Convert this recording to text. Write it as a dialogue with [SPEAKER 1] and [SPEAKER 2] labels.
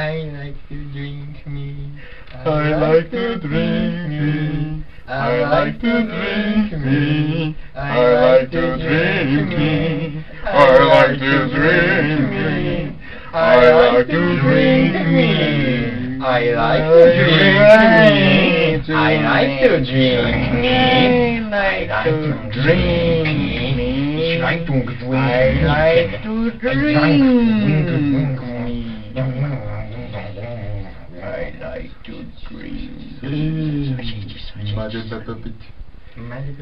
[SPEAKER 1] I like to drink me.
[SPEAKER 2] I like to drink me. I like to drink me. I like to drink me. I like to drink me. I like to drink me.
[SPEAKER 1] I like to drink me. I like to drink me.
[SPEAKER 2] I like to drink me.
[SPEAKER 1] I like to drink me.
[SPEAKER 2] I like to drink like to drink.
[SPEAKER 1] Magic